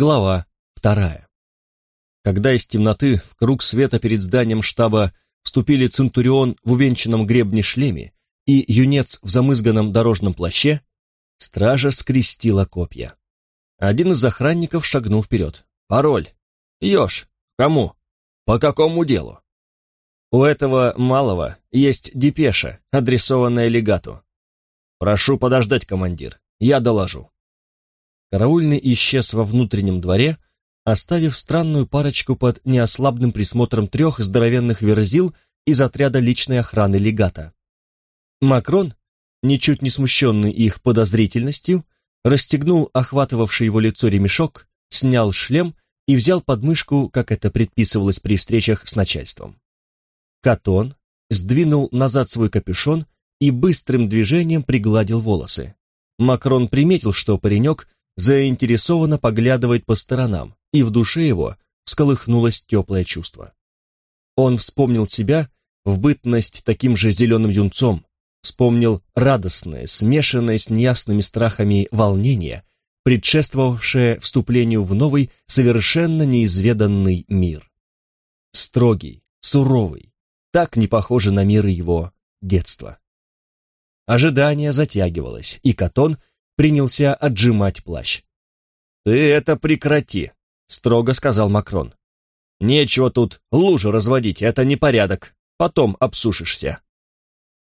Глава вторая. Когда из темноты в круг света перед зданием штаба вступили Центурион в увенчанном гребне шлеме и юнец в замызганном дорожном плаще, стража скрестила копья. Один из охранников шагнул вперед. «Пароль! Ёж! Кому? По какому делу?» «У этого малого есть депеша, адресованная легату. Прошу подождать, командир, я доложу». Караульный исчез во внутреннем дворе, оставив странную парочку под неослабным присмотром трех здоровенных верзил из отряда личной охраны легата. Макрон, ничуть не смущенный их подозрительностью, расстегнул охватывавший его лицо ремешок, снял шлем и взял подмышку, как это предписывалось при встречах с начальством. Катон сдвинул назад свой капюшон и быстрым движением пригладил волосы. Макрон приметил, что паренек заинтересованно поглядывает по сторонам, и в душе его сколыхнулось теплое чувство. Он вспомнил себя в бытность таким же зеленым юнцом, вспомнил радостное, смешанное с неясными страхами волнение, предшествовавшее вступлению в новый, совершенно неизведанный мир. Строгий, суровый, так не похожий на мир его детства. Ожидание затягивалось, и Катон принялся отжимать плащ. «Ты это прекрати», — строго сказал Макрон. «Нечего тут лужу разводить, это непорядок, потом обсушишься».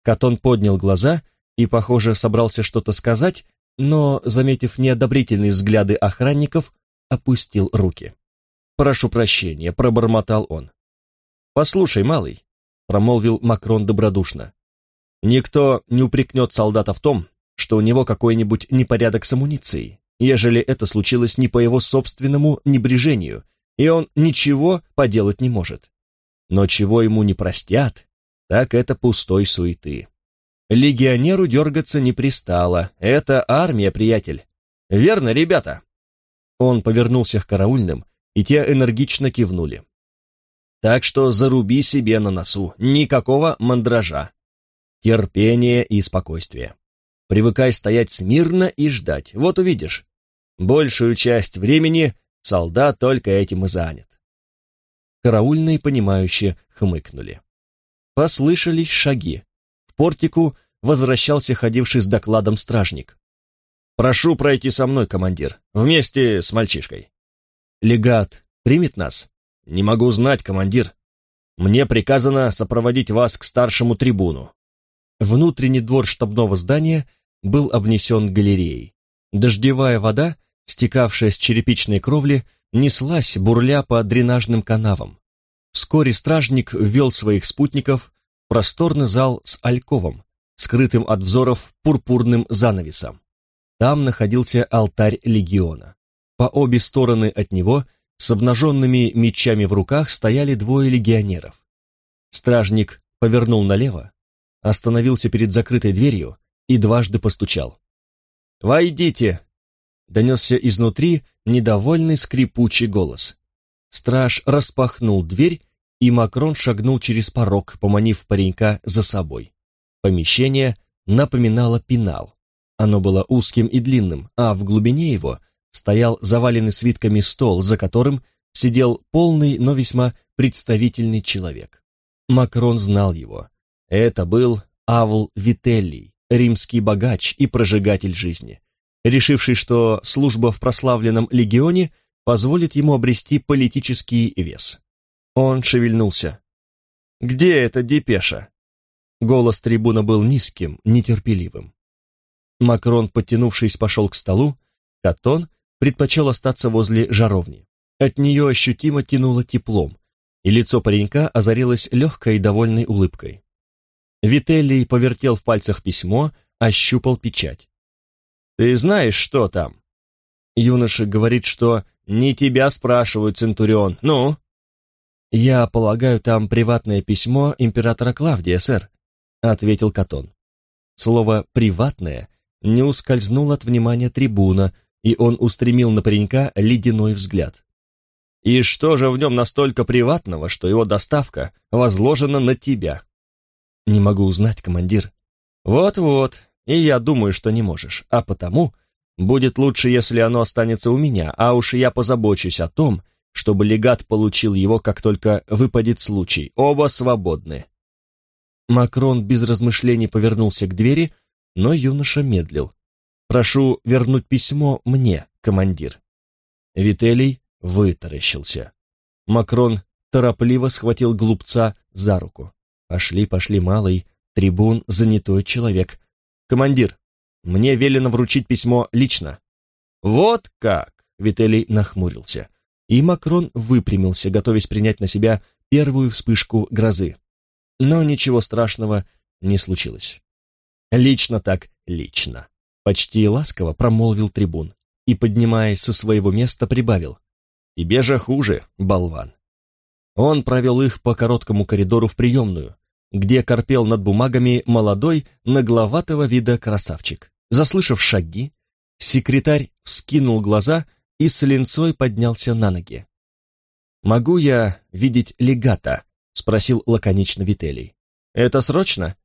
Катон поднял глаза и, похоже, собрался что-то сказать, но, заметив неодобрительные взгляды охранников, опустил руки. «Прошу прощения», — пробормотал он. «Послушай, малый», — промолвил Макрон добродушно, «никто не упрекнет солдата в том, что у него какой-нибудь непорядок с амуницией, ежели это случилось не по его собственному небрежению, и он ничего поделать не может. Но чего ему не простят, так это пустой суеты. Легионеру дергаться не пристало, это армия, приятель. Верно, ребята?» Он повернулся к караульным, и те энергично кивнули. «Так что заруби себе на носу, никакого мандража. Терпение и спокойствие. Привыкай стоять смирно и ждать. Вот увидишь. Большую часть времени солдат только этим и занят. Караульные, понимающие, хмыкнули. Послышались шаги. В портику возвращался ходивший с докладом стражник. «Прошу пройти со мной, командир, вместе с мальчишкой». «Легат примет нас?» «Не могу знать, командир. Мне приказано сопроводить вас к старшему трибуну. Внутренний двор штабного здания был обнесен галереей. Дождевая вода, стекавшая с черепичной кровли, неслась, бурля по дренажным канавам. Вскоре стражник ввел своих спутников в просторный зал с альковом, скрытым от взоров пурпурным занавесом. Там находился алтарь легиона. По обе стороны от него с обнаженными мечами в руках стояли двое легионеров. Стражник повернул налево, остановился перед закрытой дверью и дважды постучал. «Войдите!» — донесся изнутри недовольный скрипучий голос. Страж распахнул дверь, и Макрон шагнул через порог, поманив паренька за собой. Помещение напоминало пенал. Оно было узким и длинным, а в глубине его стоял заваленный свитками стол, за которым сидел полный, но весьма представительный человек. Макрон знал его. Это был Авл Вителлий, римский богач и прожигатель жизни, решивший, что служба в прославленном легионе позволит ему обрести политический вес. Он шевельнулся. «Где эта депеша?» Голос трибуна был низким, нетерпеливым. Макрон, подтянувшись, пошел к столу, Катон предпочел остаться возле жаровни. От нее ощутимо тянуло теплом, и лицо паренька озарилось легкой и довольной улыбкой. Вителлий повертел в пальцах письмо, ощупал печать. «Ты знаешь, что там?» Юноша говорит, что «не тебя спрашивают, Центурион, ну?» «Я полагаю, там приватное письмо императора Клавдия, сэр», — ответил Катон. Слово «приватное» не ускользнуло от внимания трибуна, и он устремил на паренька ледяной взгляд. «И что же в нем настолько приватного, что его доставка возложена на тебя?» «Не могу узнать, командир». «Вот-вот, и я думаю, что не можешь, а потому Будет лучше, если оно останется у меня, а уж я позабочусь о том, чтобы легат получил его, как только выпадет случай. Оба свободны. Макрон без размышлений повернулся к двери, но юноша медлил. «Прошу вернуть письмо мне, командир». Вителий вытаращился. Макрон торопливо схватил глупца за руку. «Пошли, пошли, малый, трибун — занятой человек. Командир, мне велено вручить письмо лично». «Вот как!» — Вителий нахмурился. И Макрон выпрямился, готовясь принять на себя первую вспышку грозы. Но ничего страшного не случилось. «Лично так, лично», — почти ласково промолвил трибун и, поднимаясь со своего места, прибавил. «Тебе же хуже, болван». Он провел их по короткому коридору в приемную, где корпел над бумагами молодой, нагловатого вида красавчик. Заслышав шаги, секретарь вскинул глаза и с линцой поднялся на ноги. «Могу я видеть легата?» — спросил лаконично Вителий. «Это срочно?»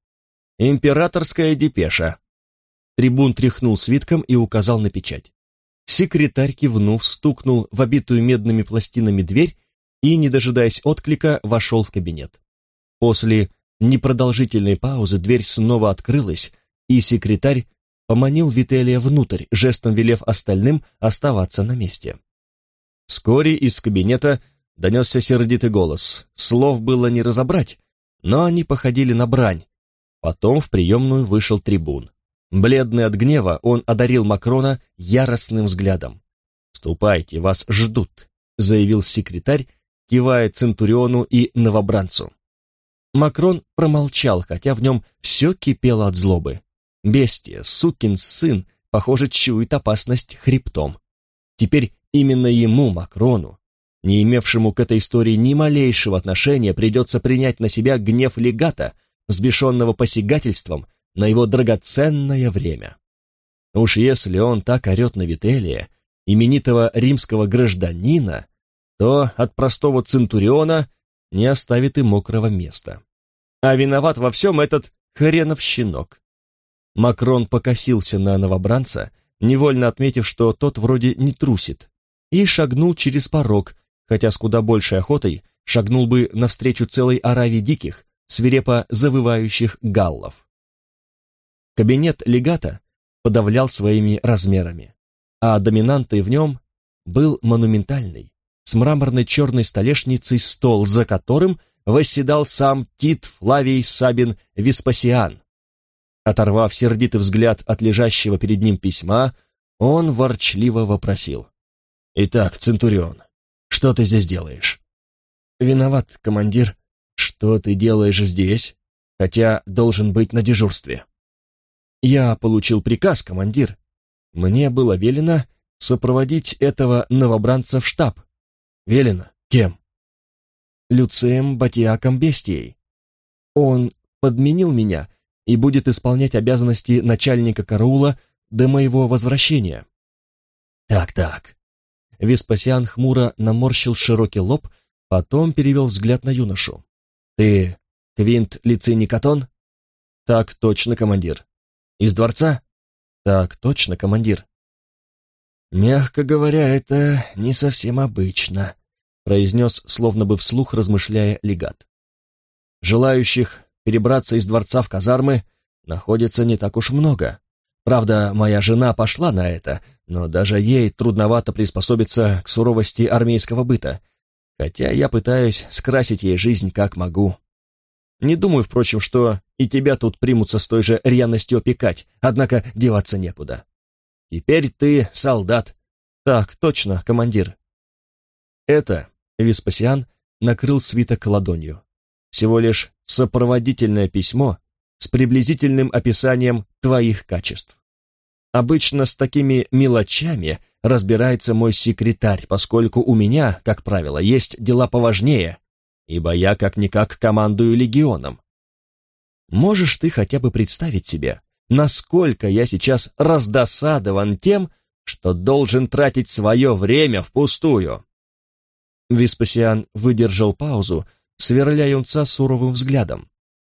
«Императорская депеша». Трибун тряхнул свитком и указал на печать. Секретарь, кивнув, стукнул в обитую медными пластинами дверь и, не дожидаясь отклика, вошел в кабинет. После непродолжительной паузы дверь снова открылась, и секретарь поманил Вителия внутрь, жестом велев остальным оставаться на месте. Вскоре из кабинета донесся сердитый голос. Слов было не разобрать, но они походили на брань. Потом в приемную вышел трибун. Бледный от гнева, он одарил Макрона яростным взглядом. «Ступайте, вас ждут», — заявил секретарь, кивая Центуриону и новобранцу. Макрон промолчал, хотя в нем все кипело от злобы. Бестия, сукин сын, похоже, чует опасность хребтом. Теперь именно ему, Макрону, не имевшему к этой истории ни малейшего отношения, придется принять на себя гнев легата, взбешенного посягательством на его драгоценное время. Уж если он так орет на Вителия, именитого римского гражданина, то от простого центуриона не оставит и мокрого места. А виноват во всем этот хренов щенок. Макрон покосился на новобранца, невольно отметив, что тот вроде не трусит, и шагнул через порог, хотя с куда большей охотой шагнул бы навстречу целой ораве диких, свирепо завывающих галлов. Кабинет легата подавлял своими размерами, а доминантой в нем был монументальный, с мраморной черной столешницей стол, за которым восседал сам Тит Флавий Сабин Веспасиан, Оторвав сердитый взгляд от лежащего перед ним письма, он ворчливо вопросил. «Итак, Центурион, что ты здесь делаешь?» «Виноват, командир. Что ты делаешь здесь, хотя должен быть на дежурстве?» «Я получил приказ, командир. Мне было велено сопроводить этого новобранца в штаб». «Велено? Кем?» «Люцием Батиаком Бестией. Он подменил меня и будет исполнять обязанности начальника караула до моего возвращения. Так-так. Веспасиан хмуро наморщил широкий лоб, потом перевел взгляд на юношу. Ты Квинт Лициний Катон? Так точно, командир. Из дворца? Так точно, командир. Мягко говоря, это не совсем обычно, произнес, словно бы вслух размышляя легат. Желающих перебраться из дворца в казармы находится не так уж много. Правда, моя жена пошла на это, но даже ей трудновато приспособиться к суровости армейского быта, хотя я пытаюсь скрасить ей жизнь как могу. Не думаю, впрочем, что и тебя тут примутся с той же рьяностью опекать, однако деваться некуда. Теперь ты солдат. Так, точно, командир. Это Веспасиан накрыл свиток ладонью. Всего лишь сопроводительное письмо с приблизительным описанием твоих качеств. Обычно с такими мелочами разбирается мой секретарь, поскольку у меня, как правило, есть дела поважнее, ибо я как-никак командую легионом. Можешь ты хотя бы представить себе, насколько я сейчас раздосадован тем, что должен тратить свое время впустую?» Веспасиан выдержал паузу, сверля юнца суровым взглядом.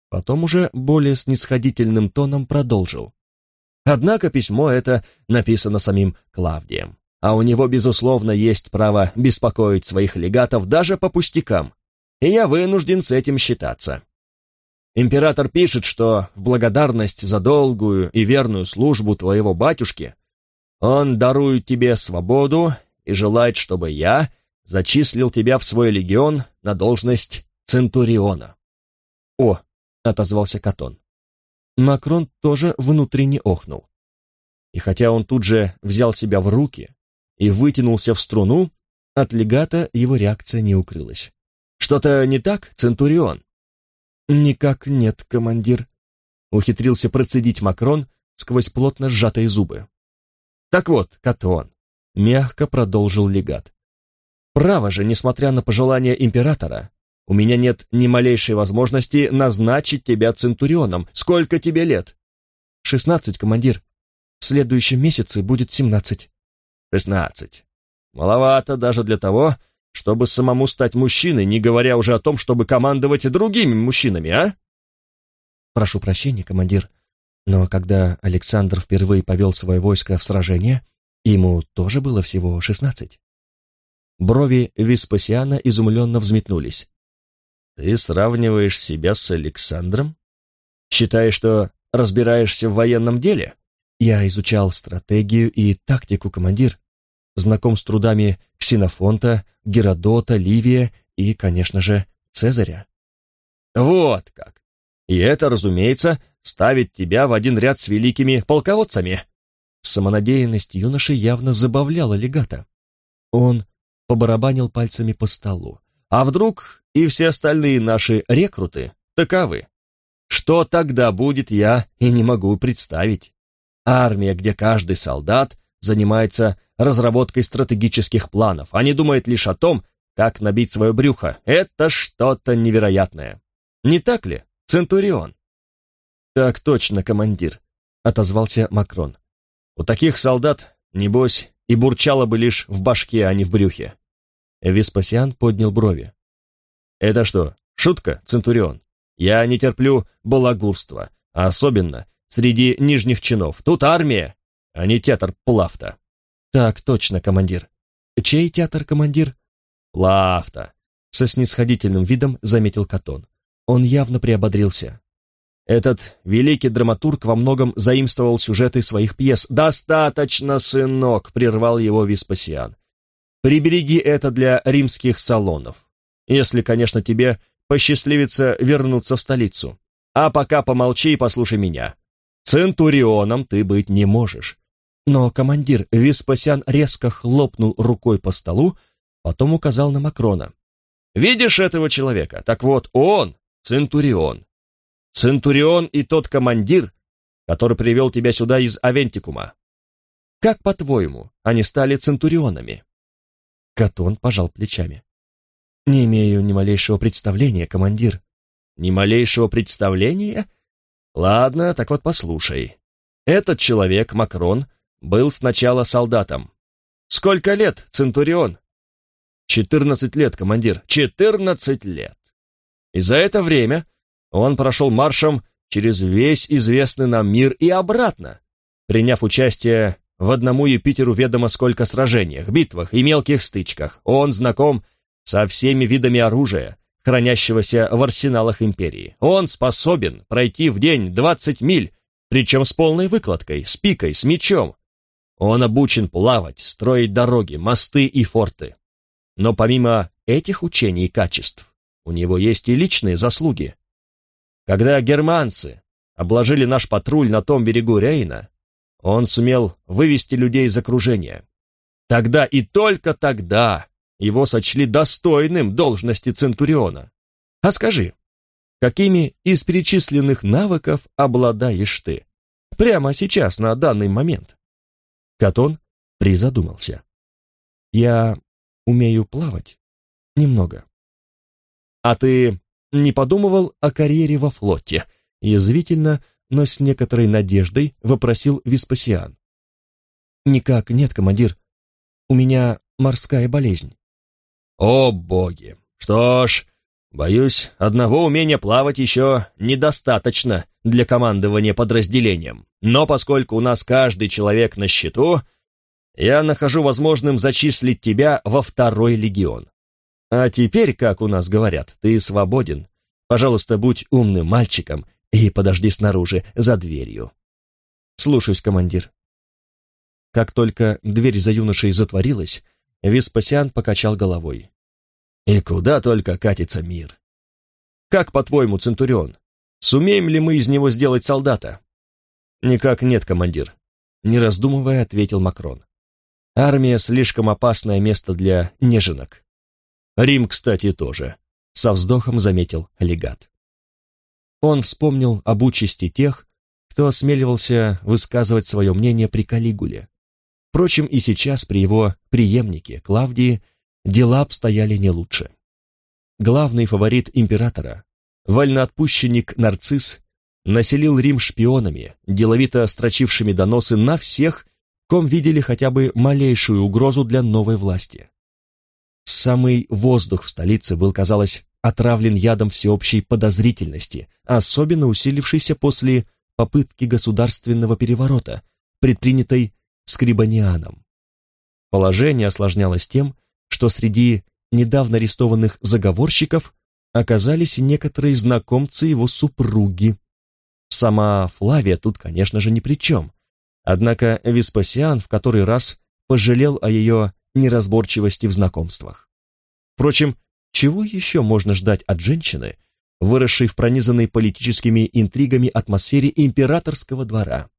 Потом уже более снисходительным тоном продолжил. Однако письмо это написано самим Клавдием, а у него, безусловно, есть право беспокоить своих легатов даже по пустякам, и я вынужден с этим считаться. Император пишет, что в благодарность за долгую и верную службу твоего батюшки он дарует тебе свободу и желает, чтобы я зачислил тебя в свой легион на должность Центуриона. «О!» — отозвался Катон. Макрон тоже внутренне охнул. И хотя он тут же взял себя в руки и вытянулся в струну, от легата его реакция не укрылась. «Что-то не так, Центурион?» «Никак нет, командир», — ухитрился процедить Макрон сквозь плотно сжатые зубы. «Так вот, Катон», — мягко продолжил легат. «Право же, несмотря на пожелания императора, у меня нет ни малейшей возможности назначить тебя центурионом. Сколько тебе лет? Шестнадцать, командир. В следующем месяце будет семнадцать. Шестнадцать. Маловато даже для того, чтобы самому стать мужчиной, не говоря уже о том, чтобы командовать другими мужчинами, а? Прошу прощения, командир, но когда Александр впервые повел свое войско в сражение, ему тоже было всего шестнадцать. Брови Веспасиана изумленно взметнулись. Ты сравниваешь себя с Александром? Считаешь, что разбираешься в военном деле? Я изучал стратегию и тактику, командир. Знаком с трудами Ксенофонта, Геродота, Ливия и, конечно же, Цезаря. Вот как. И это, разумеется, ставит тебя в один ряд с великими полководцами. Самонадеянность юноши явно забавляла легата. Он побарабанил пальцами по столу. А вдруг и все остальные наши рекруты таковы? Что тогда будет, я и не могу представить. Армия, где каждый солдат занимается разработкой стратегических планов, а не думает лишь о том, как набить свое брюхо. Это что-то невероятное. Не так ли, Центурион? Так точно, командир, отозвался Макрон. У таких солдат, небось, и бурчало бы лишь в башке, а не в брюхе. Веспасиан поднял брови. «Это что, шутка, Центурион? Я не терплю балагурства, а особенно среди нижних чинов. Тут армия, а не театр Плафта». «Так точно, командир». «Чей театр, командир?» «Плафта», — со снисходительным видом заметил Катон. Он явно приободрился. Этот великий драматург во многом заимствовал сюжеты своих пьес. «Достаточно, сынок!» — прервал его Веспасиан. Прибереги это для римских салонов, если, конечно, тебе посчастливится вернуться в столицу. А пока помолчи и послушай меня. Центурионом ты быть не можешь. Но командир Веспасиан резко хлопнул рукой по столу, потом указал на Макрона. «Видишь этого человека? Так вот, он Центурион. Центурион и тот командир, который привел тебя сюда из Авентикума. Как, по-твоему, они стали центурионами?» Катон пожал плечами. «Не имею ни малейшего представления, командир». «Ни малейшего представления? Ладно, так вот послушай. Этот человек, Макрон, был сначала солдатом. Сколько лет, Центурион?» «Четырнадцать лет, командир. Четырнадцать лет!» И за это время он прошел маршем через весь известный нам мир и обратно, приняв участие в одному Юпитеру ведомо сколько сражениях, битвах и мелких стычках. Он знаком со всеми видами оружия, хранящегося в арсеналах империи. Он способен пройти в день 20 миль, причем с полной выкладкой, с пикой, с мечом. Он обучен плавать, строить дороги, мосты и форты. Но помимо этих учений и качеств, у него есть и личные заслуги. Когда германцы обложили наш патруль на том берегу Рейна, он сумел вывести людей из окружения. Тогда и только тогда его сочли достойным должности Центуриона. А скажи, какими из перечисленных навыков обладаешь ты? Прямо сейчас, на данный момент. Катон призадумался. Я умею плавать немного. А ты не подумывал о карьере во флоте? Язвительно но с некоторой надеждой вопросил Веспасиан. «Никак нет, командир. У меня морская болезнь». «О, боги! Что ж, Боюсь, одного умения плавать еще недостаточно для командования подразделением. Но поскольку у нас каждый человек на счету, я нахожу возможным зачислить тебя во второй легион. А теперь, как у нас говорят, ты свободен. Пожалуйста, будь умным мальчиком и подожди снаружи, за дверью. Слушаюсь, командир. Как только дверь за юношей затворилась, Веспасиан покачал головой. И куда только катится мир. Как, по-твоему, Центурион, сумеем ли мы из него сделать солдата? Никак нет, командир. Не раздумывая, ответил Макрон. Армия слишком опасное место для неженок. Рим, кстати, тоже, со вздохом заметил легат. Он вспомнил об участи тех, кто осмеливался высказывать свое мнение при Калигуле. Впрочем, и сейчас при его преемнике Клавдии дела обстояли не лучше. Главный фаворит императора, вольноотпущенник Нарцисс, населил Рим шпионами, деловито строчившими доносы на всех, ком видели хотя бы малейшую угрозу для новой власти. Самый воздух в столице был, казалось, отравлен ядом всеобщей подозрительности, особенно усилившейся после попытки государственного переворота, предпринятой Скрибанианом. Положение осложнялось тем, что среди недавно арестованных заговорщиков оказались некоторые знакомцы его супруги. Сама Флавия тут, конечно же, ни при чем. Однако Веспасиан в который раз пожалел о ее неразборчивости в знакомствах. Впрочем, чего еще можно ждать от женщины, выросшей в пронизанной политическими интригами атмосфере императорского двора?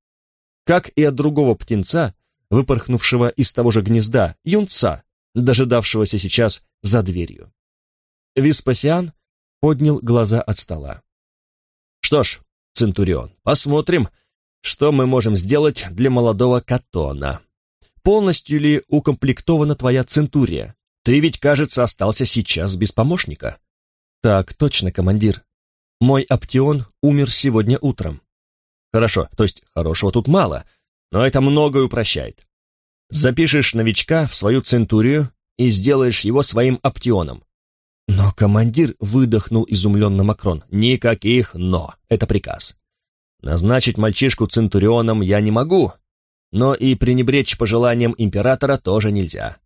Как и от другого птенца, выпорхнувшего из того же гнезда, юнца, дожидавшегося сейчас за дверью. Веспасиан поднял глаза от стола. «Что ж, Центурион, посмотрим, что мы можем сделать для молодого Катона. Полностью ли укомплектована твоя Центурия? Ты ведь, кажется, остался сейчас без помощника». «Так, точно, командир. Мой Аптион умер сегодня утром». «Хорошо, то есть хорошего тут мало, но это многое упрощает. Запишешь новичка в свою центурию и сделаешь его своим оптионом. Но командир выдохнул изумленно Макрон. Никаких «но». Это приказ. Назначить мальчишку центурионом я не могу, но и пренебречь пожеланиям императора тоже нельзя.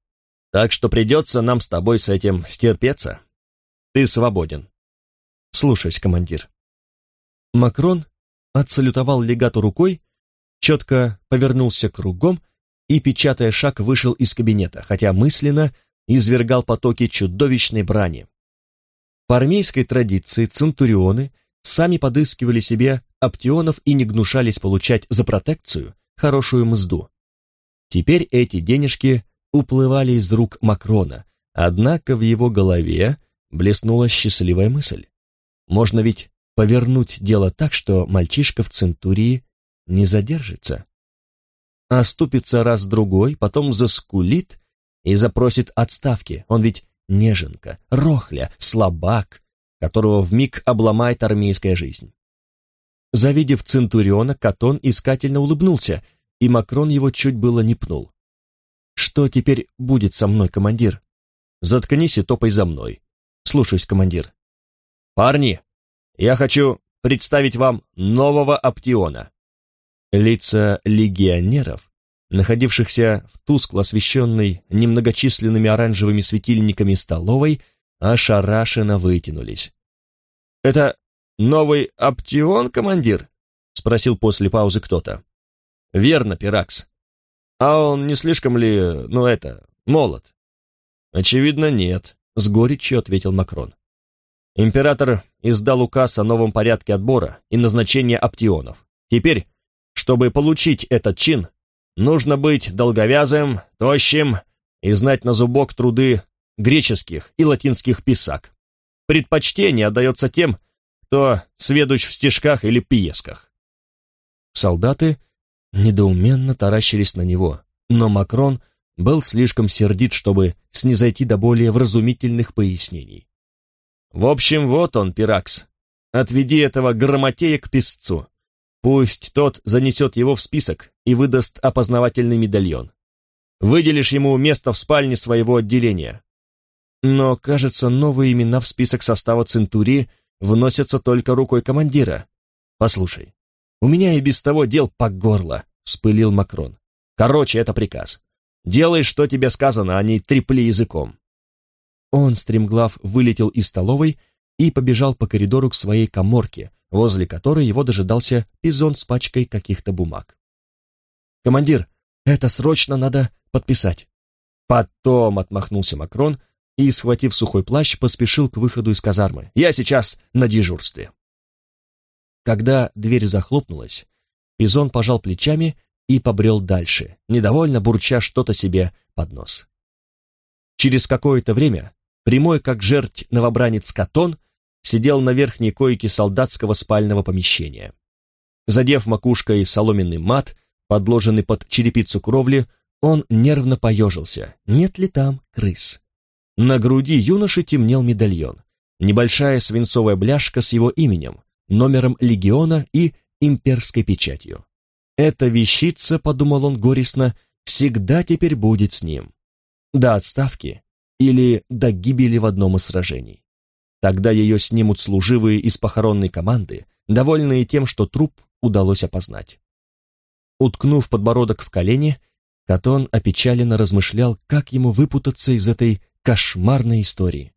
Так что придется нам с тобой с этим стерпеться. Ты свободен. Слушаюсь, командир. Макрон отсалютовал легату рукой, четко повернулся кругом и, печатая шаг, вышел из кабинета, хотя мысленно извергал потоки чудовищной брани. По армейской традиции центурионы сами подыскивали себе оптионов и не гнушались получать за протекцию хорошую мзду. Теперь эти денежки уплывали из рук Макрона, однако в его голове блеснула счастливая мысль. Можно ведь повернуть дело так, что мальчишка в Центурии не задержится оступится раз-другой, потом заскулит и запросит отставки. Он ведь неженка, рохля, слабак, которого вмиг обломает армейская жизнь. Завидев Центуриона, Катон искательно улыбнулся, и Макрон его чуть было не пнул. «Что теперь будет со мной, командир?» «Заткнись и топай за мной». «Слушаюсь, командир». «Парни, я хочу представить вам нового Аптиона. Лица легионеров, находившихся в тускло освещенной немногочисленными оранжевыми светильниками столовой, ошарашенно вытянулись. «Это новый Аптион, командир?» — спросил после паузы кто-то. «Верно, Пиракс. А он не слишком ли, ну это, молод?» «Очевидно, нет», — с горечью ответил Макрон. Император издал указ о новом порядке отбора и назначения оптионов. Теперь чтобы получить этот чин, нужно быть долговязым, тощим и знать на зубок труды греческих и латинских писак. Предпочтение отдается тем, кто сведущ в стишках или пьесках. Солдаты недоуменно таращились на него, но Макрон был слишком сердит, чтобы снизойти до более вразумительных пояснений. «В общем, вот он, Пиракс. Отведи этого грамотея к писцу. Пусть тот занесет его в список и выдаст опознавательный медальон. Выделишь ему место в спальне своего отделения. Но, кажется, новые имена в список состава Центурии вносятся только рукой командира. Послушай, у меня и без того дел по горло, вспылил Макрон. Короче, это приказ. Делай, что тебе сказано, а не трепли языком. Он, стремглав, вылетел из столовой и побежал по коридору к своей коморке, возле которой его дожидался пизон с пачкой каких-то бумаг. «Командир, это срочно надо подписать». «Потом», — отмахнулся Макрон и, схватив сухой плащ, поспешил к выходу из казармы. «Я сейчас на дежурстве». Когда дверь захлопнулась, Пизон пожал плечами и побрел дальше, недовольно бурча что-то себе под нос. Через какое-то время, прямой как жерть новобранец Катон, сидел на верхней койке солдатского спального помещения. Задев макушкой соломенный мат, подложенный под черепицу кровли, он нервно поежился, нет ли там крыс. На груди юноши темнел медальон, небольшая свинцовая бляшка с его именем, номером легиона и имперской печатью. Эта вещица, подумал он горестно, всегда теперь будет с ним. До отставки или до гибели в одном из сражений. Тогда ее снимут служивые из похоронной команды, довольные тем, что труп удалось опознать. Уткнув подбородок в колени, Катон опечаленно размышлял, как ему выпутаться из этой кошмарной истории.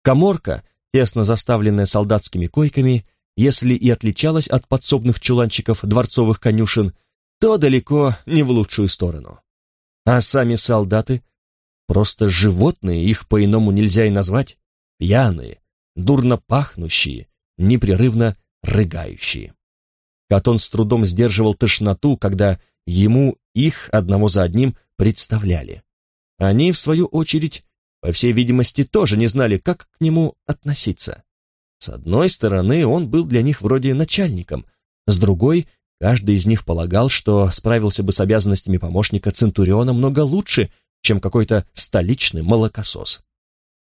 Коморка, тесно заставленная солдатскими койками, если и отличалась от подсобных чуланчиков дворцовых конюшен, то далеко не в лучшую сторону. А сами солдаты — просто животные, их по-иному нельзя и назвать, пьяные, дурно пахнущие, непрерывно рыгающие. Катон с трудом сдерживал тошноту, когда ему их одного за одним представляли. Они, в свою очередь, по всей видимости, тоже не знали, как к нему относиться. С одной стороны, он был для них вроде начальником, с другой, каждый из них полагал, что справился бы с обязанностями помощника Центуриона много лучше, чем какой-то столичный молокосос.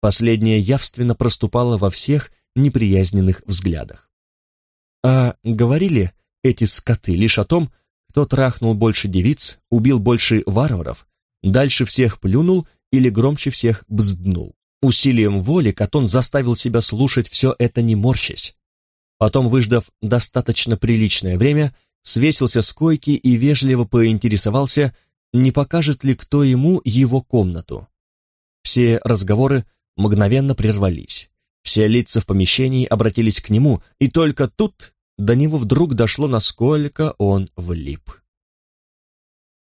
Последнее явственно проступало во всех неприязненных взглядах. А говорили эти скоты лишь о том, кто трахнул больше девиц, убил больше варваров, дальше всех плюнул или громче всех бзднул. Усилием воли Катон заставил себя слушать все это не морщась. Потом, выждав достаточно приличное время, свесился с койки и вежливо поинтересовался, не покажет ли кто ему его комнату. Все разговоры мгновенно прервались. Все лица в помещении обратились к нему, и только тут до него вдруг дошло, насколько он влип.